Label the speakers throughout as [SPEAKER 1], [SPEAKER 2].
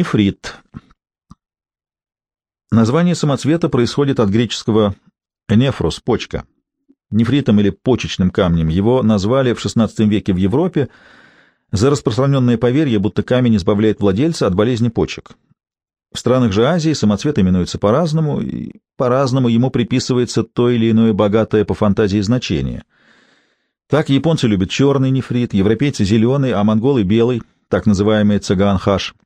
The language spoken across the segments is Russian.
[SPEAKER 1] Нефрит. Название самоцвета происходит от греческого «нефрос» — почка. Нефритом или почечным камнем его назвали в XVI веке в Европе за распространенное поверье, будто камень избавляет владельца от болезни почек. В странах же Азии самоцвет именуется по-разному, и по-разному ему приписывается то или иное богатое по фантазии значение. Так японцы любят черный нефрит, европейцы — зеленый, а монголы — белый, так называемый цыган-хаш —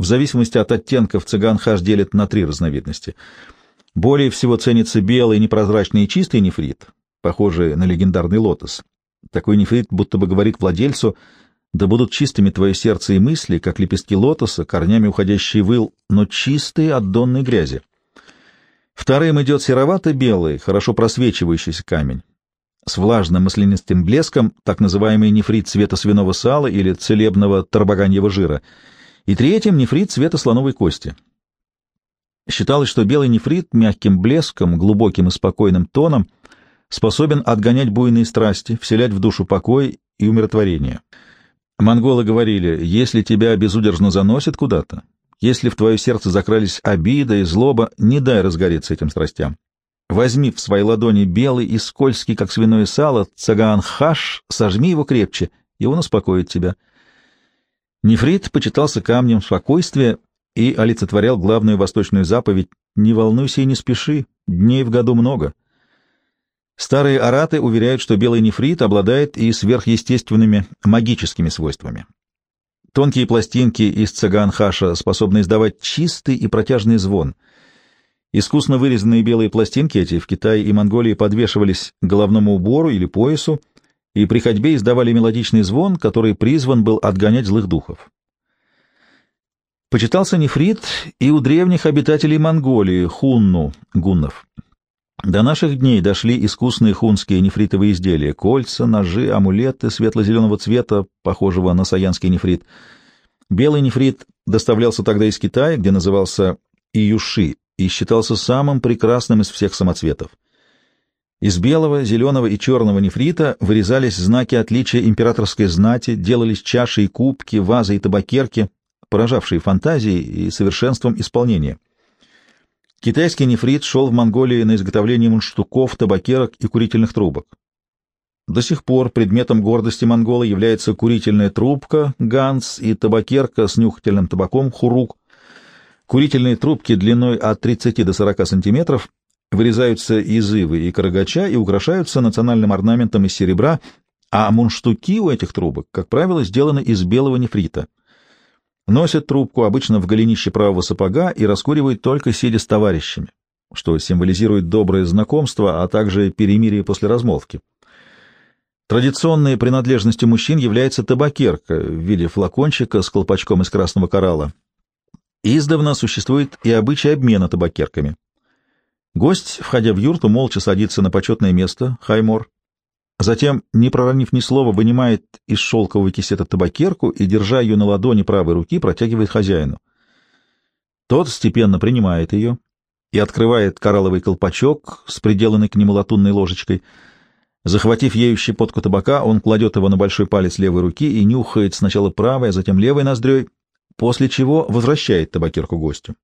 [SPEAKER 1] в зависимости от оттенков цыган хаш делят на три разновидности. Более всего ценится белый, непрозрачный и чистый нефрит, похожий на легендарный лотос. Такой нефрит будто бы говорит владельцу, да будут чистыми твое сердце и мысли, как лепестки лотоса, корнями уходящие в ил, но чистые от донной грязи. Вторым идет серовато-белый, хорошо просвечивающийся камень с влажным маслянистым блеском, так называемый нефрит цвета свиного сала или целебного тарбаганьего жира — и третьим — нефрит цвета слоновой кости. Считалось, что белый нефрит мягким блеском, глубоким и спокойным тоном способен отгонять буйные страсти, вселять в душу покой и умиротворение. Монголы говорили, если тебя безудержно заносит куда-то, если в твое сердце закрались обида и злоба, не дай разгореться этим страстям. Возьми в свои ладони белый и скользкий, как свиное сало, цагаан-хаш, сожми его крепче, и он успокоит тебя — Нефрит почитался камнем спокойствия и олицетворял главную восточную заповедь «Не волнуйся и не спеши, дней в году много». Старые араты уверяют, что белый нефрит обладает и сверхъестественными магическими свойствами. Тонкие пластинки из цаган-хаша способны издавать чистый и протяжный звон. Искусно вырезанные белые пластинки эти в Китае и Монголии подвешивались к головному убору или поясу, и при ходьбе издавали мелодичный звон, который призван был отгонять злых духов. Почитался нефрит и у древних обитателей Монголии, хунну, гуннов. До наших дней дошли искусные хунские нефритовые изделия — кольца, ножи, амулеты светло-зеленого цвета, похожего на саянский нефрит. Белый нефрит доставлялся тогда из Китая, где назывался июши, и считался самым прекрасным из всех самоцветов. Из белого, зеленого и черного нефрита вырезались знаки отличия императорской знати, делались чаши и кубки, вазы и табакерки, поражавшие фантазией и совершенством исполнения. Китайский нефрит шел в Монголии на изготовление мундштуков, табакерок и курительных трубок. До сих пор предметом гордости монгола является курительная трубка ганс и табакерка с нюхательным табаком хурук. Курительные трубки длиной от 30 до 40 сантиметров вырезаются из ивы и карагача и украшаются национальным орнаментом из серебра, а мунштуки у этих трубок, как правило, сделаны из белого нефрита. Носят трубку обычно в голенище правого сапога и раскуривают только сидя с товарищами, что символизирует доброе знакомство, а также перемирие после размолвки. Традиционной принадлежностью мужчин является табакерка в виде флакончика с колпачком из красного коралла. Издавна существует и обычай обмена табакерками. Гость, входя в юрту, молча садится на почетное место, хаймор. Затем, не проронив ни слова, вынимает из шелкового кисета табакерку и, держа ее на ладони правой руки, протягивает хозяину. Тот степенно принимает ее и открывает коралловый колпачок с приделанной к нему латунной ложечкой. Захватив ею щепотку табака, он кладет его на большой палец левой руки и нюхает сначала правой, а затем левой ноздрёй, после чего возвращает табакерку гостю.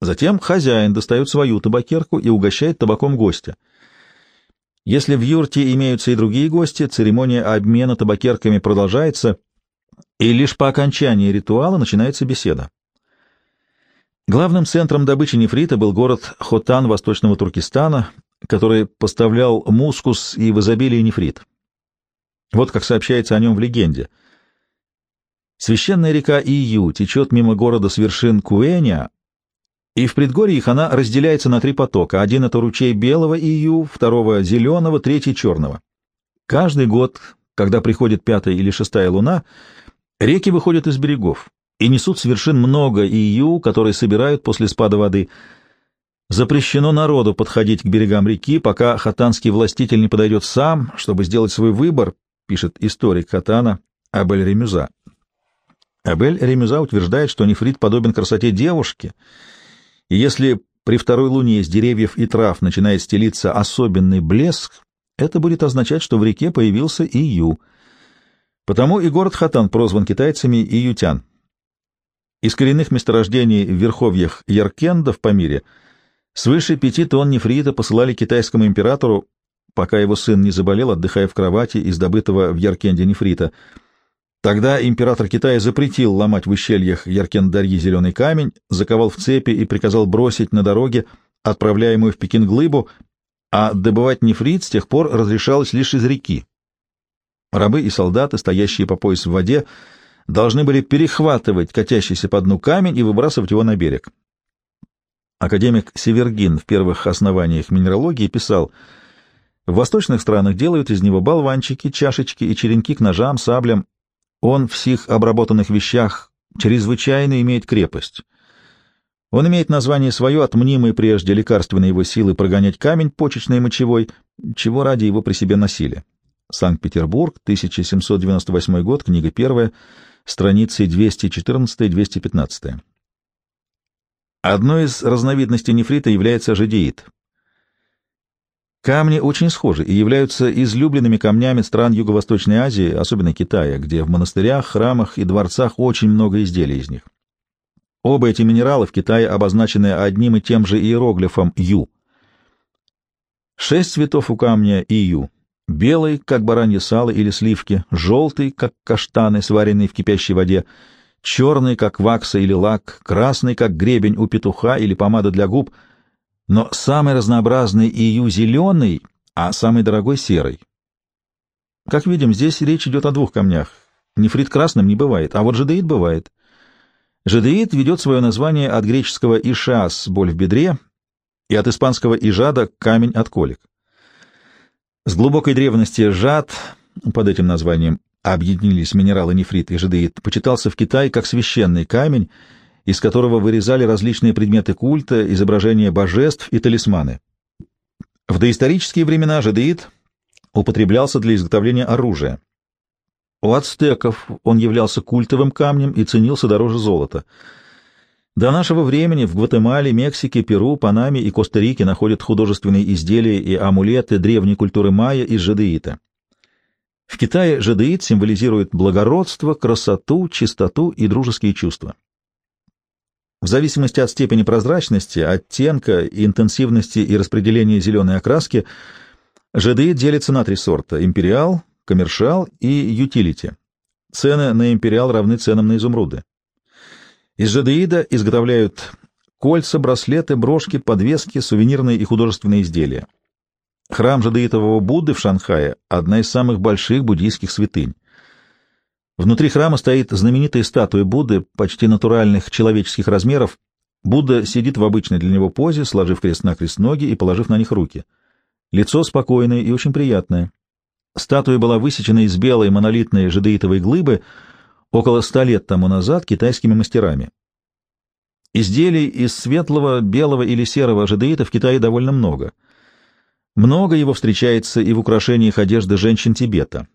[SPEAKER 1] Затем хозяин достает свою табакерку и угощает табаком гостя. Если в юрте имеются и другие гости, церемония обмена табакерками продолжается, и лишь по окончании ритуала начинается беседа. Главным центром добычи нефрита был город Хотан восточного Туркестана, который поставлял мускус и в изобилии нефрит. Вот как сообщается о нем в легенде. Священная река Ию течет мимо города с вершин Куэня, и в предгорье их она разделяется на три потока. Один — это ручей белого ию, второго — зеленого, третий — черного. Каждый год, когда приходит пятая или шестая луна, реки выходят из берегов и несут с вершин много ию, которые собирают после спада воды. Запрещено народу подходить к берегам реки, пока хатанский властитель не подойдет сам, чтобы сделать свой выбор, пишет историк Хатана Абель Ремюза. Абель Ремюза утверждает, что нефрит подобен красоте девушки — и если при второй луне из деревьев и трав начинает стелиться особенный блеск, это будет означать, что в реке появился Ию. Потому и город Хатан прозван китайцами Иютян. Из коренных месторождений в верховьях Яркенда в Памире свыше пяти тонн нефрита посылали китайскому императору, пока его сын не заболел, отдыхая в кровати из добытого в Яркенде нефрита. Тогда император Китая запретил ломать в ущельях Яркендарьи зеленый камень, заковал в цепи и приказал бросить на дороге отправляемую в Пекин глыбу, а добывать нефрит с тех пор разрешалось лишь из реки. Рабы и солдаты, стоящие по пояс в воде, должны были перехватывать катящийся по дну камень и выбрасывать его на берег. Академик Севергин в первых основаниях минералогии писал, «В восточных странах делают из него болванчики, чашечки и черенки к ножам, саблям. Он в всех обработанных вещах чрезвычайно имеет крепость». Он имеет название свое от мнимой прежде лекарственной его силы прогонять камень почечной мочевой, чего ради его при себе носили. Санкт-Петербург, 1798 год, книга первая, страницы 214-215. Одной из разновидностей нефрита является жадеид. Камни очень схожи и являются излюбленными камнями стран Юго-Восточной Азии, особенно Китая, где в монастырях, храмах и дворцах очень много изделий из них. Оба эти минерала в Китае обозначены одним и тем же иероглифом «Ю». Шесть цветов у камня «Ию». Белый, как баранье сало или сливки, желтый, как каштаны, сваренные в кипящей воде, черный, как вакса или лак, красный, как гребень у петуха или помада для губ, но самый разнообразный ию зеленый, а самый дорогой серый. Как видим, здесь речь идет о двух камнях. Нефрит красным не бывает, а вот жадеид бывает. Жадеид ведет свое название от греческого «ишас» — боль в бедре, и от испанского «ижада» — камень от колик. С глубокой древности жад, под этим названием объединились минералы нефрит и жадеид, почитался в Китае как священный камень, из которого вырезали различные предметы культа, изображения божеств и талисманы. В доисторические времена жадеид употреблялся для изготовления оружия. У ацтеков он являлся культовым камнем и ценился дороже золота. До нашего времени в Гватемале, Мексике, Перу, Панаме и Коста-Рике находят художественные изделия и амулеты древней культуры майя из жадеита. В Китае жадеит символизирует благородство, красоту, чистоту и дружеские чувства. В зависимости от степени прозрачности, оттенка, интенсивности и распределения зеленой окраски, жадеит делится на три сорта — империал, коммершал и ютилити. Цены на империал равны ценам на изумруды. Из жадеида изготовляют кольца, браслеты, брошки, подвески, сувенирные и художественные изделия. Храм жадеитового Будды в Шанхае — одна из самых больших буддийских святынь. Внутри храма стоит знаменитая статуя Будды почти натуральных человеческих размеров. Будда сидит в обычной для него позе, сложив крест-накрест ноги и положив на них руки. Лицо спокойное и очень приятное. Статуя была высечена из белой монолитной жадеитовой глыбы около ста лет тому назад китайскими мастерами. Изделий из светлого, белого или серого жадеита в Китае довольно много. Много его встречается и в украшениях одежды женщин Тибета.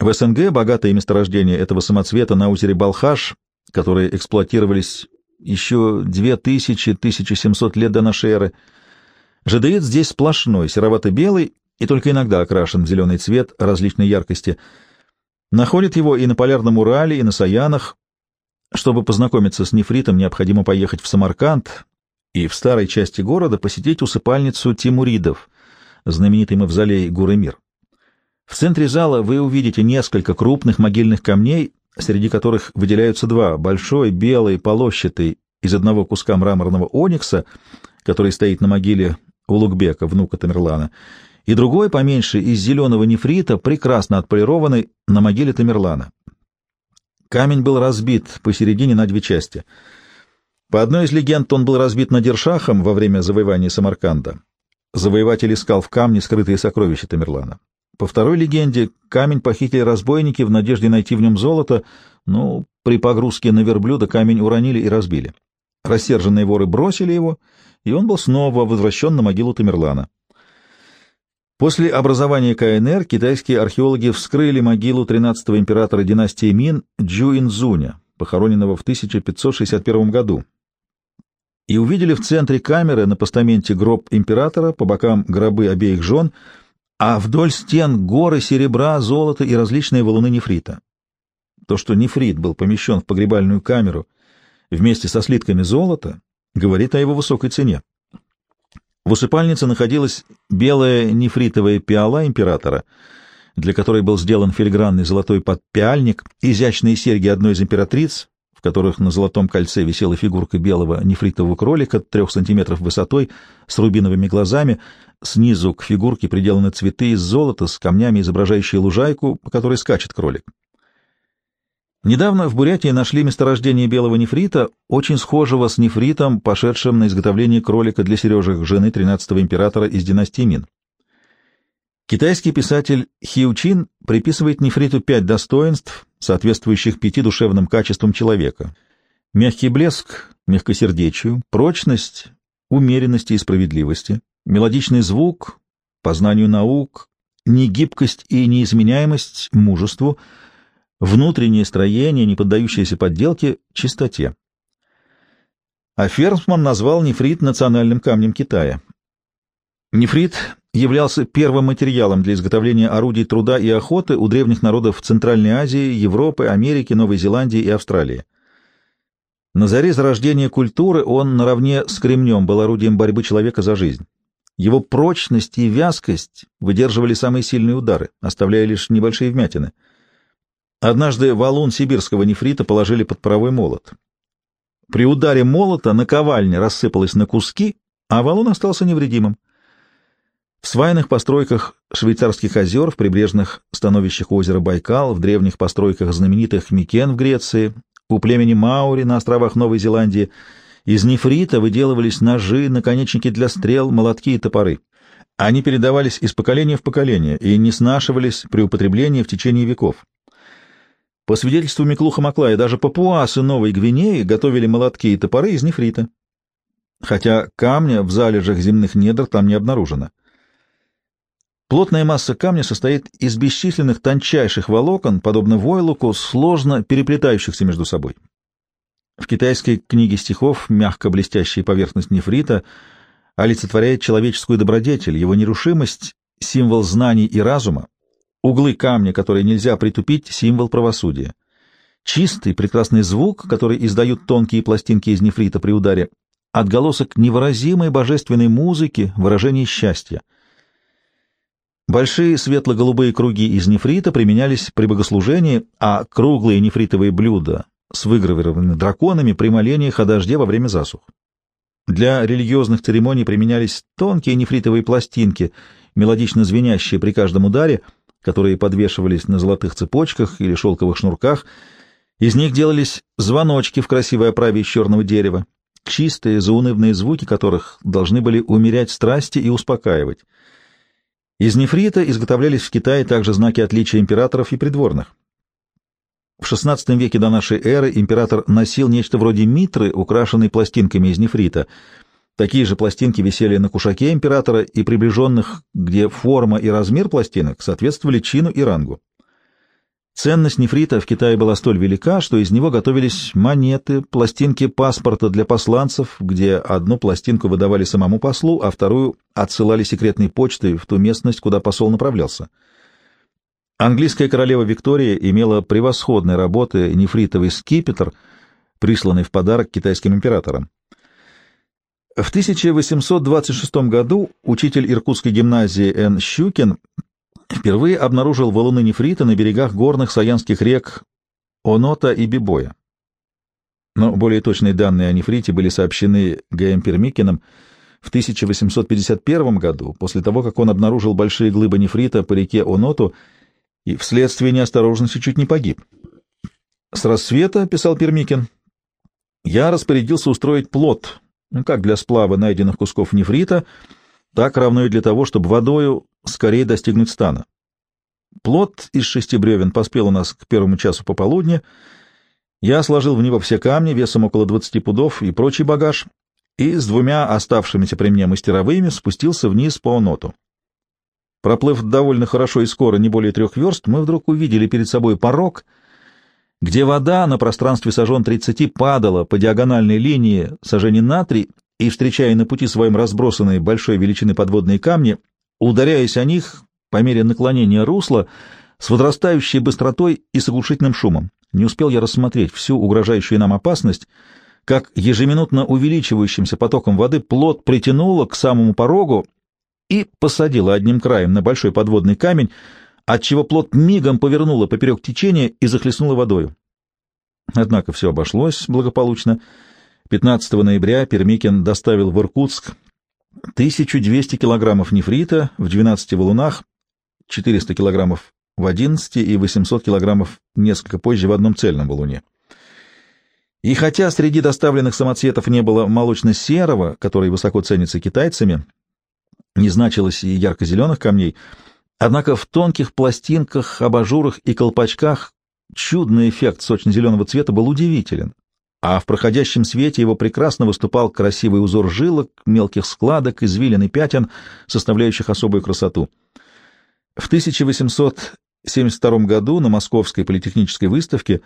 [SPEAKER 1] В СНГ богатые месторождения этого самоцвета на озере Балхаш, которые эксплуатировались еще 2000-1700 лет до нашей эры. Жадеит здесь сплошной, серовато-белый и только иногда окрашен в зеленый цвет различной яркости. Находят его и на Полярном Урале, и на Саянах. Чтобы познакомиться с нефритом, необходимо поехать в Самарканд и в старой части города посетить усыпальницу Тимуридов, знаменитый мавзолей Гуры-Мир. В центре зала вы увидите несколько крупных могильных камней, среди которых выделяются два — большой, белый, полощатый, из одного куска мраморного оникса, который стоит на могиле Улугбека, внука Тамерлана, и другой, поменьше, из зеленого нефрита, прекрасно отполированный, на могиле Тамерлана. Камень был разбит посередине на две части. По одной из легенд он был разбит Надиршахом во время завоевания Самарканда. Завоеватель искал в камне скрытые сокровища Тамерлана. По второй легенде, камень похитили разбойники в надежде найти в нем золото, но при погрузке на верблюда камень уронили и разбили. Рассерженные воры бросили его, и он был снова возвращен на могилу Тамерлана. После образования КНР китайские археологи вскрыли могилу 13-го императора династии Мин Джуинзуня, похороненного в 1561 году, и увидели в центре камеры на постаменте гроб императора, по бокам гробы обеих жен, а вдоль стен горы серебра, золота и различные валуны нефрита. То, что нефрит был помещен в погребальную камеру вместе со слитками золота, говорит о его высокой цене. В усыпальнице находилась белая нефритовая пиала императора, для которой был сделан филигранный золотой подпиальник, изящные серьги одной из императриц, которых на золотом кольце висела фигурка белого нефритового кролика трех сантиметров высотой с рубиновыми глазами, снизу к фигурке приделаны цветы из золота с камнями, изображающие лужайку, по которой скачет кролик. Недавно в Бурятии нашли месторождение белого нефрита, очень схожего с нефритом, пошедшим на изготовление кролика для сережек жены 13-го императора из династии Мин. Китайский писатель Хиучин приписывает нефриту пять достоинств, соответствующих пяти душевным качествам человека. Мягкий блеск, мягкосердечию, прочность, умеренности и справедливости, мелодичный звук, познанию наук, негибкость и неизменяемость мужеству — внутреннее строение, не поддающееся подделке, чистоте. А Фермсман назвал нефрит национальным камнем Китая. Нефрит являлся первым материалом для изготовления орудий труда и охоты у древних народов Центральной Азии, Европы, Америки, Новой Зеландии и Австралии. На заре зарождения культуры он наравне с кремнем был орудием борьбы человека за жизнь. Его прочность и вязкость выдерживали самые сильные удары, оставляя лишь небольшие вмятины — Однажды валун сибирского нефрита положили под паровой молот. При ударе молота наковальня рассыпалась на куски, а валун остался невредимым. Свайных постройках швейцарских озер, в прибрежных становищах озера Байкал, в древних постройках знаменитых Микен в Греции, у племени Маури на островах Новой Зеландии из нефрита выделывались ножи, наконечники для стрел, молотки и топоры. Они передавались из поколения в поколение и не снашивались при употреблении в течение веков. По свидетельству Миклуха Маклая, даже папуасы Новой Гвинеи готовили молотки и топоры из нефрита, хотя камня в залежах земных недр там не обнаружено. Плотная масса камня состоит из бесчисленных тончайших волокон, подобно войлоку, сложно переплетающихся между собой. В китайской книге стихов мягко блестящая поверхность нефрита олицетворяет человеческую добродетель, его нерушимость — символ знаний и разума, Углы камня, которые нельзя притупить, — символ правосудия. Чистый, прекрасный звук, который издают тонкие пластинки из нефрита при ударе, отголосок невыразимой божественной музыки, выражение счастья. Большие светло-голубые круги из нефрита применялись при богослужении, а круглые нефритовые блюда с выгравированными драконами при молениях о дожде во время засух. Для религиозных церемоний применялись тонкие нефритовые пластинки, мелодично звенящие при каждом ударе — которые подвешивались на золотых цепочках или шелковых шнурках. Из них делались звоночки в красивой оправе из черного дерева, чистые, заунывные звуки которых должны были умерять страсти и успокаивать. Из нефрита изготовлялись в Китае также знаки отличия императоров и придворных. В XVI веке до нашей эры император носил нечто вроде митры, украшенной пластинками из нефрита — Такие же пластинки висели на кушаке императора и приближенных, где форма и размер пластинок соответствовали чину и рангу. Ценность нефрита в Китае была столь велика, что из него готовились монеты, пластинки паспорта для посланцев, где одну пластинку выдавали самому послу, а вторую отсылали секретной почтой в ту местность, куда посол направлялся. Английская королева Виктория имела превосходной работы нефритовый скипетр, присланный в подарок китайским императорам. В 1826 году учитель Иркутской гимназии Н. Щукин впервые обнаружил валуны нефрита на берегах горных саянских рек Онота и Бибоя. Но более точные данные о нефрите были сообщены Г.М. Пермикиным в 1851 году, после того, как он обнаружил большие глыбы нефрита по реке Оноту и вследствие неосторожности чуть не погиб. «С рассвета, — писал Пермикин, — я распорядился устроить плот ну, как для сплава найденных кусков нефрита, так равно и для того, чтобы водою скорее достигнуть стана. Плот из шести бревен поспел у нас к первому часу пополудни. Я сложил в него все камни весом около двадцати пудов и прочий багаж, и с двумя оставшимися при мне мастеровыми спустился вниз по оноту. Проплыв довольно хорошо и скоро, не более трех верст, мы вдруг увидели перед собой порог — где вода на пространстве сажен 30 падала по диагональной линии сажений на три и, встречая на пути своим разбросанные большой величины подводные камни, ударяясь о них по мере наклонения русла с возрастающей быстротой и с оглушительным шумом. Не успел я рассмотреть всю угрожающую нам опасность, как ежеминутно увеличивающимся потоком воды плот притянуло к самому порогу и посадило одним краем на большой подводный камень, отчего плот мигом повернуло поперек течения и захлестнуло водою. Однако все обошлось благополучно. 15 ноября Пермикин доставил в Иркутск 1200 килограммов нефрита в 12 валунах, 400 килограммов в 11 и 800 килограммов несколько позже в одном цельном валуне. И хотя среди доставленных самоцветов не было молочно-серого, который высоко ценится китайцами, не значилось и ярко-зеленых камней, однако в тонких пластинках, абажурах и колпачках чудный эффект сочно-зеленого цвета был удивителен, а в проходящем свете его прекрасно выступал красивый узор жилок, мелких складок, извилин и пятен, составляющих особую красоту. В 1872 году на Московской политехнической выставке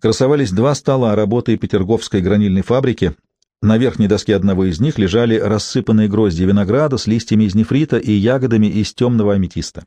[SPEAKER 1] красовались два стола работы Петерговской гранильной фабрики. На верхней доске одного из них лежали рассыпанные грозди винограда с листьями из нефрита и ягодами из темного аметиста.